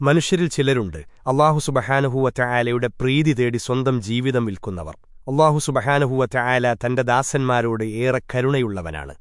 മനുഷ്യരിൽ ചിലരുണ്ട്. അള്ളാഹു സുബഹാനുഹൂവറ്റ ആലയുടെ പ്രീതി തേടി സ്വന്തം ജീവിതം വിൽക്കുന്നവർ. അള്ളാഹു സുബഹാനുഹൂവറ്റ ആല തന്റെ ദാസന്മാരോട് ഏറെ കരുണയുള്ളവനാണ്.